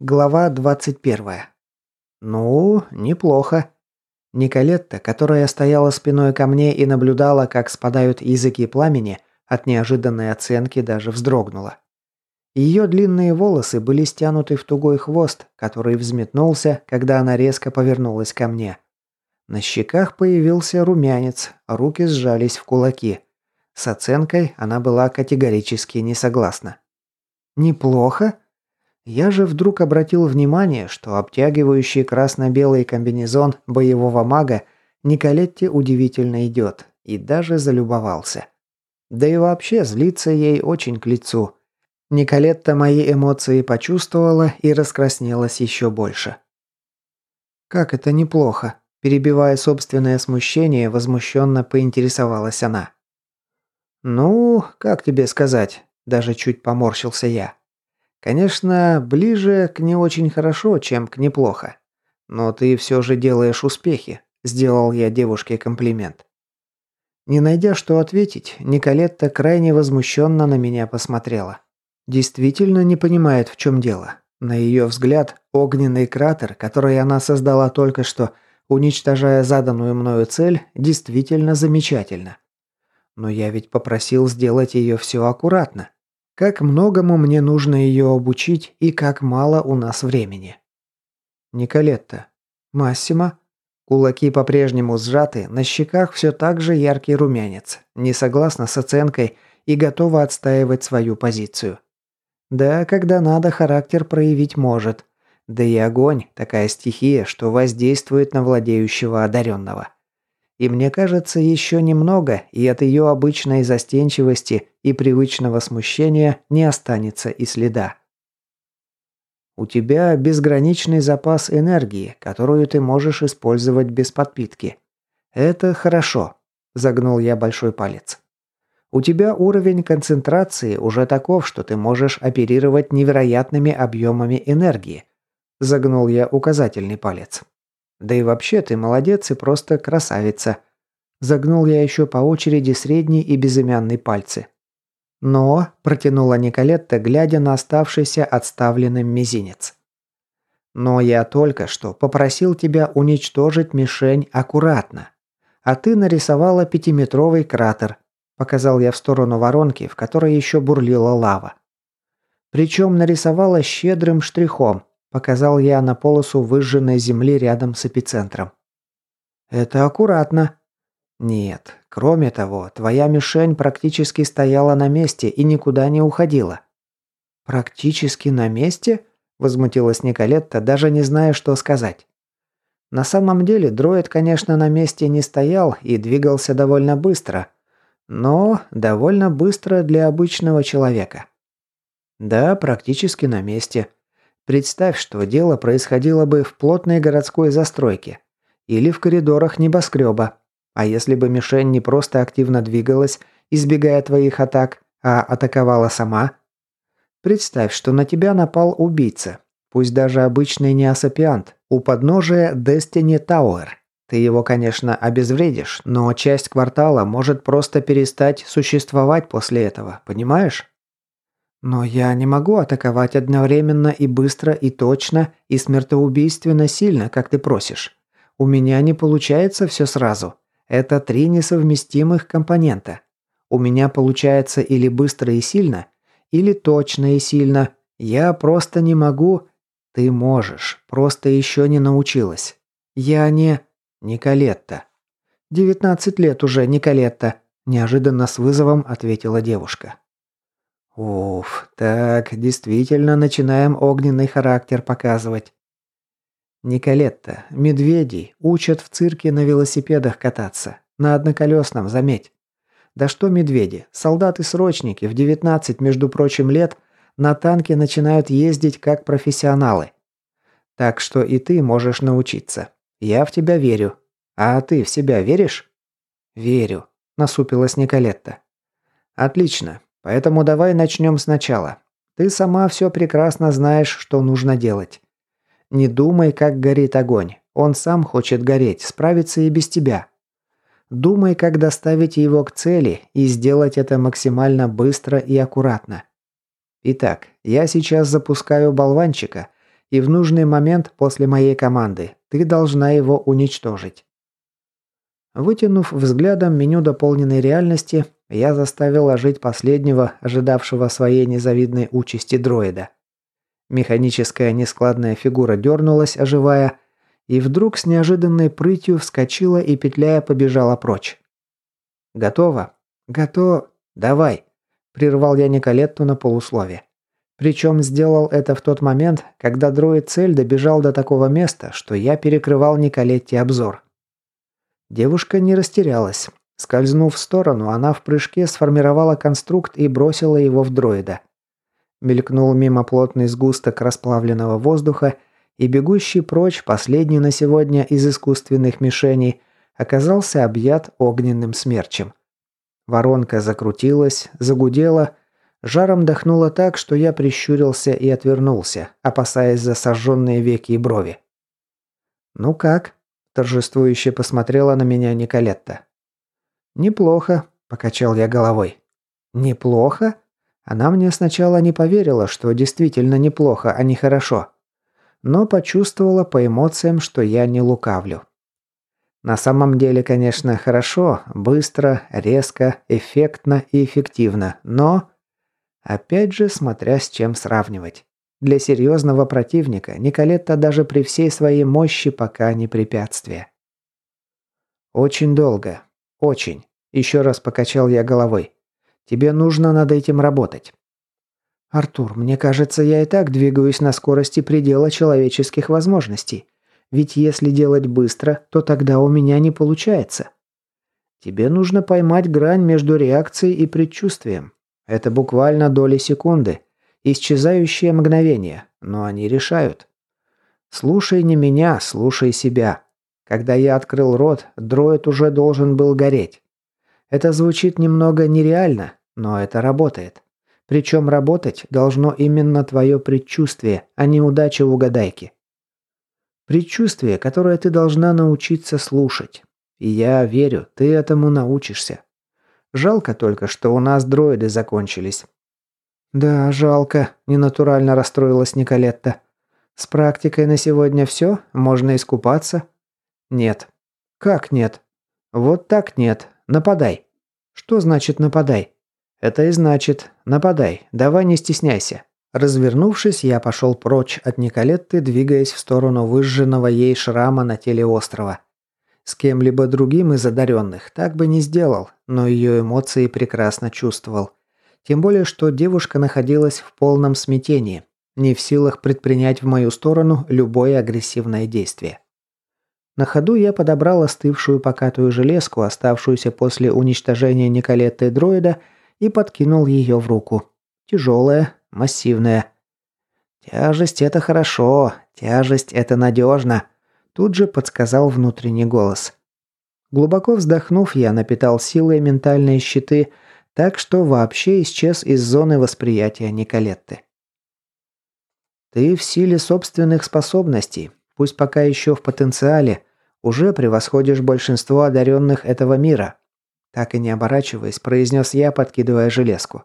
Глава 21. Ну, неплохо. Николетта, которая стояла спиной ко мне и наблюдала, как спадают языки пламени, от неожиданной оценки даже вздрогнула. Ее длинные волосы были стянуты в тугой хвост, который взметнулся, когда она резко повернулась ко мне. На щеках появился румянец, руки сжались в кулаки. С оценкой она была категорически не согласна. «Неплохо?» Я же вдруг обратил внимание, что обтягивающий красно-белый комбинезон боевого мага Николетте удивительно идет, и даже залюбовался. Да и вообще злиться ей очень к лицу. Николетта мои эмоции почувствовала и раскраснелась еще больше. «Как это неплохо?» Перебивая собственное смущение, возмущенно поинтересовалась она. «Ну, как тебе сказать?» Даже чуть поморщился я. Конечно, ближе к не очень хорошо, чем к неплохо. Но ты все же делаешь успехи, сделал я девушке комплимент. Не найдя что ответить, Николетта крайне возмущенно на меня посмотрела. Действительно не понимает, в чем дело. На ее взгляд, огненный кратер, который она создала только что, уничтожая заданную мною цель, действительно замечательно. Но я ведь попросил сделать ее все аккуратно. Как многому мне нужно ее обучить и как мало у нас времени. Николетта. Массимо. Кулаки по-прежнему сжаты, на щеках все так же яркий румянец. Не согласна с оценкой и готова отстаивать свою позицию. Да, когда надо, характер проявить может. Да и огонь – такая стихия, что воздействует на владеющего одаренного. И мне кажется, еще немного, и от ее обычной застенчивости и привычного смущения не останется и следа. У тебя безграничный запас энергии, которую ты можешь использовать без подпитки. Это хорошо, загнул я большой палец. У тебя уровень концентрации уже таков, что ты можешь оперировать невероятными объемами энергии. Загнул я указательный палец. Да и вообще ты молодец и просто красавица. Загнул я еще по очереди средний и безымянный пальцы. Но, протянула Николетта, глядя на оставшийся отставленным мизинец. Но я только что попросил тебя уничтожить мишень аккуратно. А ты нарисовала пятиметровый кратер. Показал я в сторону воронки, в которой еще бурлила лава. Причем нарисовала щедрым штрихом, Показал я на полосу выжженной земли рядом с эпицентром. «Это аккуратно». «Нет. Кроме того, твоя мишень практически стояла на месте и никуда не уходила». «Практически на месте?» – возмутилась Николетта, даже не зная, что сказать. На самом деле дроид, конечно, на месте не стоял и двигался довольно быстро. Но довольно быстро для обычного человека. Да, практически на месте. Представь, что дело происходило бы в плотной городской застройке или в коридорах небоскреба. А если бы мишень не просто активно двигалась, избегая твоих атак, а атаковала сама? Представь, что на тебя напал убийца, пусть даже обычный неосапиант, у подножия Destiny Tower. Ты его, конечно, обезвредишь, но часть квартала может просто перестать существовать после этого, понимаешь? Но я не могу атаковать одновременно и быстро, и точно, и смертоубийственно сильно, как ты просишь. У меня не получается все сразу. Это три несовместимых компонента. У меня получается или быстро и сильно, или точно и сильно. Я просто не могу. Ты можешь, просто еще не научилась. Я не... Николетта. «Девятнадцать лет уже, Николетта», – неожиданно с вызовом ответила девушка. Уф, так, действительно начинаем огненный характер показывать. Николетта, медведей учат в цирке на велосипедах кататься. На одноколесном, заметь. Да что медведи, солдаты-срочники в 19, между прочим, лет на танке начинают ездить как профессионалы. Так что и ты можешь научиться. Я в тебя верю. А ты в себя веришь? Верю, насупилась Николетта. Отлично. Поэтому давай начнем сначала. Ты сама все прекрасно знаешь, что нужно делать. Не думай, как горит огонь. Он сам хочет гореть, справится и без тебя. Думай, как доставить его к цели и сделать это максимально быстро и аккуратно. Итак, я сейчас запускаю болванчика, и в нужный момент после моей команды ты должна его уничтожить. Вытянув взглядом меню дополненной реальности, я заставил ожить последнего, ожидавшего своей незавидной участи дроида. Механическая нескладная фигура дернулась, оживая, и вдруг с неожиданной прытью вскочила и петляя побежала прочь. «Готово? Готово? Давай!» – прервал я Николетту на полуслове. Причем сделал это в тот момент, когда дроид-цель добежал до такого места, что я перекрывал Николетте обзор. Девушка не растерялась. Скользнув в сторону, она в прыжке сформировала конструкт и бросила его в дроида. Мелькнул мимо плотный сгусток расплавленного воздуха, и бегущий прочь, последний на сегодня из искусственных мишеней, оказался объят огненным смерчем. Воронка закрутилась, загудела, жаром дохнуло так, что я прищурился и отвернулся, опасаясь за сожженные веки и брови. «Ну как?» – торжествующе посмотрела на меня Николетта. «Неплохо», – покачал я головой. «Неплохо?» Она мне сначала не поверила, что действительно неплохо, а не хорошо. Но почувствовала по эмоциям, что я не лукавлю. На самом деле, конечно, хорошо, быстро, резко, эффектно и эффективно, но... Опять же, смотря с чем сравнивать. Для серьезного противника Николетта даже при всей своей мощи пока не препятствие. «Очень долго. Очень», – еще раз покачал я головой. Тебе нужно над этим работать. Артур, мне кажется, я и так двигаюсь на скорости предела человеческих возможностей. Ведь если делать быстро, то тогда у меня не получается. Тебе нужно поймать грань между реакцией и предчувствием. Это буквально доли секунды. Исчезающее мгновение, но они решают. Слушай не меня, слушай себя. Когда я открыл рот, дроид уже должен был гореть. Это звучит немного нереально, но это работает. Причем работать должно именно твое предчувствие, а не удача в угадайке. Предчувствие, которое ты должна научиться слушать. И я верю, ты этому научишься. Жалко только, что у нас дроиды закончились. Да, жалко, ненатурально расстроилась Николетта. С практикой на сегодня все? Можно искупаться? Нет. Как нет? Вот так нет. Нападай. Что значит нападай? Это и значит нападай. Давай не стесняйся. Развернувшись, я пошел прочь от Николетты, двигаясь в сторону выжженного ей шрама на теле острова. С кем-либо другим из одаренных так бы не сделал, но ее эмоции прекрасно чувствовал. Тем более, что девушка находилась в полном смятении, не в силах предпринять в мою сторону любое агрессивное действие. На ходу я подобрал остывшую покатую железку, оставшуюся после уничтожения Николетты дроида, и подкинул ее в руку. Тяжелая, массивная. «Тяжесть – это хорошо, тяжесть – это надежно», – тут же подсказал внутренний голос. Глубоко вздохнув, я напитал силой ментальные щиты, так что вообще исчез из зоны восприятия Николетты. «Ты в силе собственных способностей, пусть пока еще в потенциале, уже превосходишь большинство одаренных этого мира. Так и не оборачиваясь, произнес я, подкидывая железку.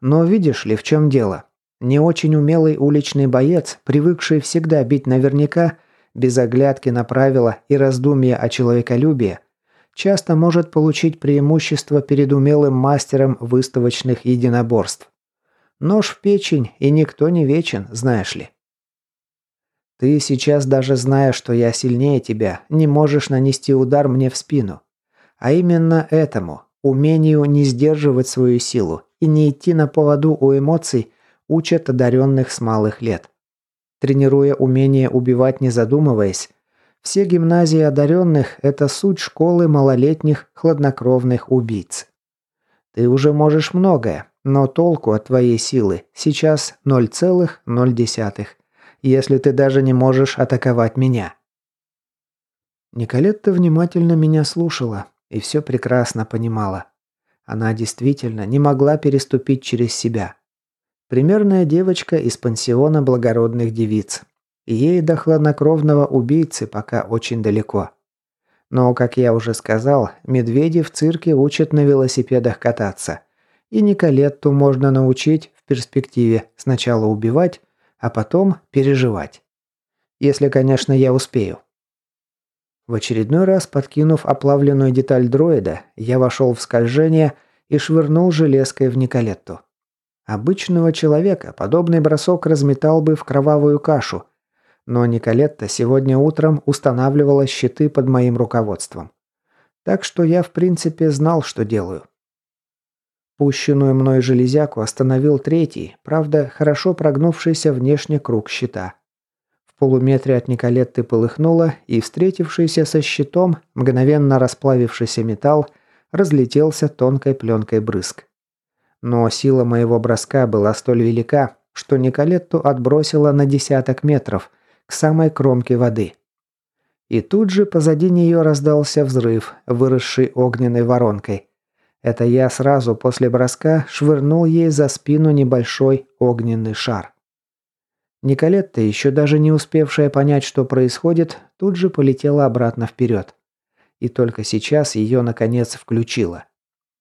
Но видишь ли, в чем дело? Не очень умелый уличный боец, привыкший всегда бить наверняка, без оглядки на правила и раздумья о человеколюбии, часто может получить преимущество перед умелым мастером выставочных единоборств. Нож в печень, и никто не вечен, знаешь ли. Ты сейчас даже зная, что я сильнее тебя, не можешь нанести удар мне в спину. А именно этому, умению не сдерживать свою силу и не идти на поводу у эмоций, учат одаренных с малых лет. Тренируя умение убивать не задумываясь, все гимназии одаренных – это суть школы малолетних хладнокровных убийц. Ты уже можешь многое, но толку от твоей силы сейчас 0,0 если ты даже не можешь атаковать меня?» Николетта внимательно меня слушала и все прекрасно понимала. Она действительно не могла переступить через себя. Примерная девочка из пансиона благородных девиц. Ей до хладнокровного убийцы пока очень далеко. Но, как я уже сказал, медведи в цирке учат на велосипедах кататься. И Николетту можно научить в перспективе сначала убивать, а потом переживать. Если, конечно, я успею. В очередной раз, подкинув оплавленную деталь дроида, я вошел в скольжение и швырнул железкой в Николетту. Обычного человека подобный бросок разметал бы в кровавую кашу, но Николетта сегодня утром устанавливала щиты под моим руководством. Так что я в принципе знал, что делаю. Пущенную мной железяку остановил третий, правда, хорошо прогнувшийся внешне круг щита. В полуметре от Николетты полыхнуло, и встретившийся со щитом, мгновенно расплавившийся металл, разлетелся тонкой пленкой брызг. Но сила моего броска была столь велика, что Николетту отбросила на десяток метров, к самой кромке воды. И тут же позади нее раздался взрыв, выросший огненной воронкой. Это я сразу после броска швырнул ей за спину небольшой огненный шар. Николетта, еще даже не успевшая понять, что происходит, тут же полетела обратно вперед. И только сейчас ее, наконец, включила.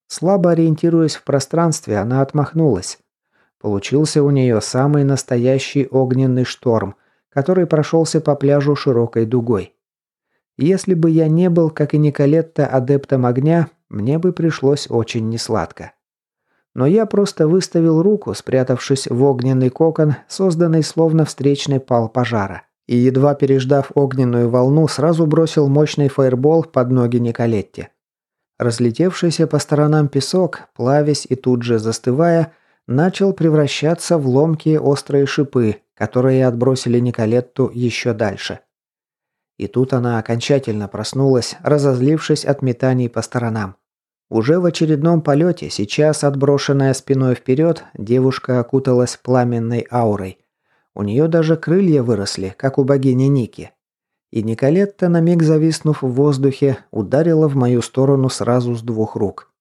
Слабо ориентируясь в пространстве, она отмахнулась. Получился у нее самый настоящий огненный шторм, который прошелся по пляжу широкой дугой. Если бы я не был, как и Николетта, адептом огня, мне бы пришлось очень несладко. Но я просто выставил руку, спрятавшись в огненный кокон, созданный словно встречный пал пожара. И едва переждав огненную волну, сразу бросил мощный фаербол под ноги Николетте. Разлетевшийся по сторонам песок, плавясь и тут же застывая, начал превращаться в ломкие острые шипы, которые отбросили Николетту еще дальше. И тут она окончательно проснулась, разозлившись от метаний по сторонам. Уже в очередном полете, сейчас отброшенная спиной вперед, девушка окуталась пламенной аурой. У нее даже крылья выросли, как у богини Ники. И Николетта, на миг зависнув в воздухе, ударила в мою сторону сразу с двух рук.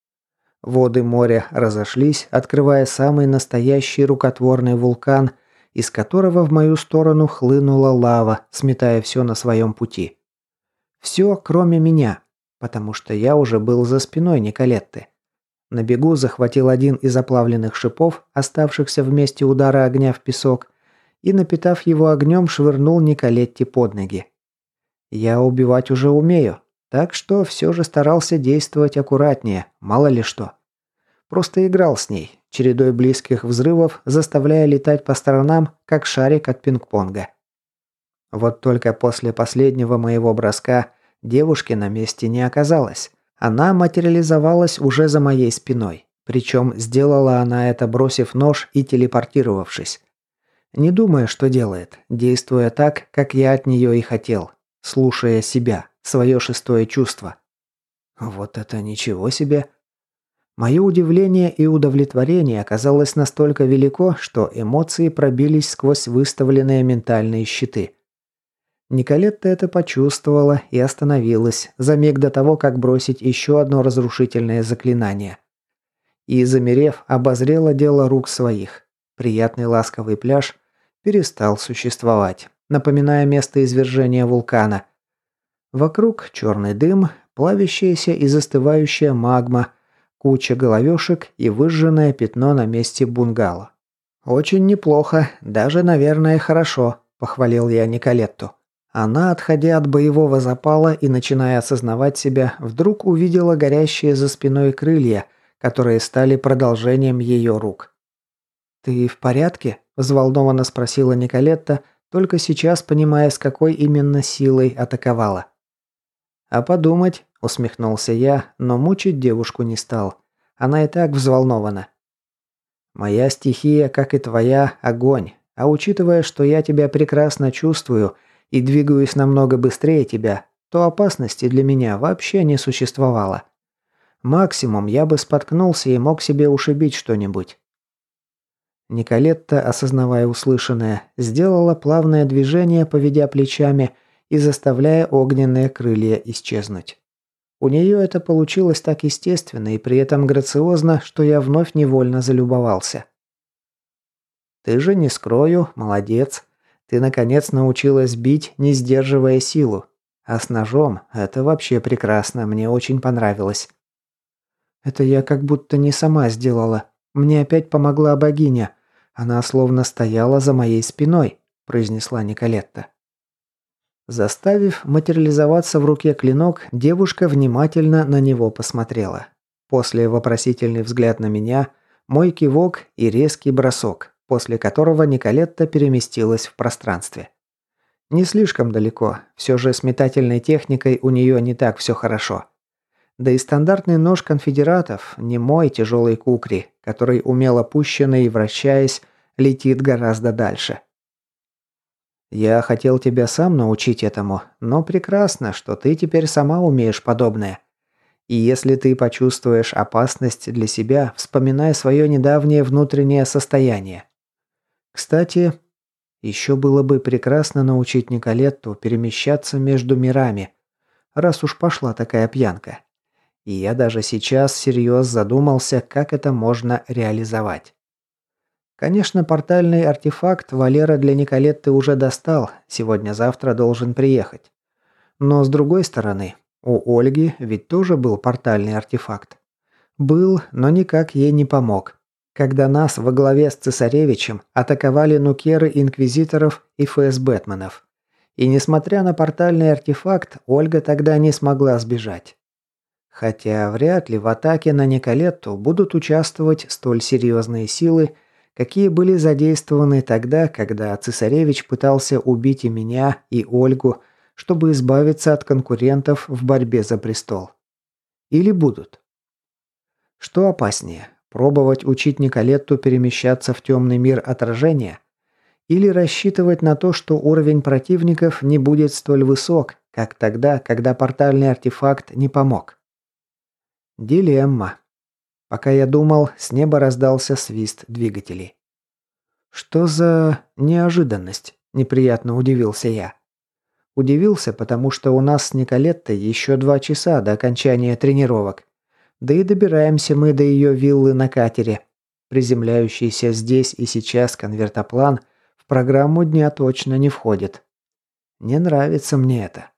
Воды моря разошлись, открывая самый настоящий рукотворный вулкан, из которого в мою сторону хлынула лава, сметая все на своем пути. Все, кроме меня потому что я уже был за спиной Николетты. На бегу захватил один из оплавленных шипов, оставшихся в месте удара огня в песок, и, напитав его огнем, швырнул Николетте под ноги. Я убивать уже умею, так что все же старался действовать аккуратнее, мало ли что. Просто играл с ней, чередой близких взрывов, заставляя летать по сторонам, как шарик от пинг-понга. Вот только после последнего моего броска Девушки на месте не оказалось. Она материализовалась уже за моей спиной. Причем сделала она это, бросив нож и телепортировавшись. Не думая, что делает, действуя так, как я от нее и хотел, слушая себя, свое шестое чувство. Вот это ничего себе. Мое удивление и удовлетворение оказалось настолько велико, что эмоции пробились сквозь выставленные ментальные щиты. Николетта это почувствовала и остановилась за миг до того, как бросить еще одно разрушительное заклинание. И, замерев, обозрела дело рук своих. Приятный ласковый пляж перестал существовать, напоминая место извержения вулкана. Вокруг черный дым, плавящаяся и застывающая магма, куча головешек и выжженное пятно на месте бунгало. «Очень неплохо, даже, наверное, хорошо», – похвалил я Николетту. Она, отходя от боевого запала и начиная осознавать себя, вдруг увидела горящие за спиной крылья, которые стали продолжением ее рук. «Ты в порядке?» – взволнованно спросила Николетта, только сейчас понимая, с какой именно силой атаковала. «А подумать», – усмехнулся я, но мучить девушку не стал. Она и так взволнована. «Моя стихия, как и твоя, огонь. А учитывая, что я тебя прекрасно чувствую – и двигаюсь намного быстрее тебя, то опасности для меня вообще не существовало. Максимум я бы споткнулся и мог себе ушибить что-нибудь. Николетта, осознавая услышанное, сделала плавное движение, поведя плечами и заставляя огненные крылья исчезнуть. У нее это получилось так естественно и при этом грациозно, что я вновь невольно залюбовался. «Ты же, не скрою, молодец», ты, наконец, научилась бить, не сдерживая силу. А с ножом это вообще прекрасно, мне очень понравилось. Это я как будто не сама сделала. Мне опять помогла богиня. Она словно стояла за моей спиной, произнесла Николетта. Заставив материализоваться в руке клинок, девушка внимательно на него посмотрела. После вопросительный взгляд на меня, мой кивок и резкий бросок, после которого Николетта переместилась в пространстве. Не слишком далеко, все же с метательной техникой у нее не так все хорошо. Да и стандартный нож конфедератов не мой тяжелый кукри, который умело пущенный и вращаясь, летит гораздо дальше. Я хотел тебя сам научить этому, но прекрасно, что ты теперь сама умеешь подобное. И если ты почувствуешь опасность для себя, вспоминай свое недавнее внутреннее состояние. Кстати, еще было бы прекрасно научить Николетту перемещаться между мирами, раз уж пошла такая пьянка. И я даже сейчас всерьез задумался, как это можно реализовать. Конечно, портальный артефакт Валера для Николетты уже достал, сегодня-завтра должен приехать. Но с другой стороны, у Ольги ведь тоже был портальный артефакт. Был, но никак ей не помог. Когда нас во главе с цесаревичем атаковали нукеры инквизиторов и ФСБэтменов. И несмотря на портальный артефакт, Ольга тогда не смогла сбежать. Хотя вряд ли в атаке на Николетту будут участвовать столь серьезные силы, какие были задействованы тогда, когда цесаревич пытался убить и меня, и Ольгу, чтобы избавиться от конкурентов в борьбе за престол. Или будут? Что опаснее, пробовать учить Николетту перемещаться в темный мир отражения? Или рассчитывать на то, что уровень противников не будет столь высок, как тогда, когда портальный артефакт не помог? Дилемма. Пока я думал, с неба раздался свист двигателей. «Что за неожиданность?» – неприятно удивился я. Удивился, потому что у нас с Николеттой еще два часа до окончания тренировок. Да и добираемся мы до ее виллы на катере. Приземляющийся здесь и сейчас конвертоплан в программу дня точно не входит. Не нравится мне это.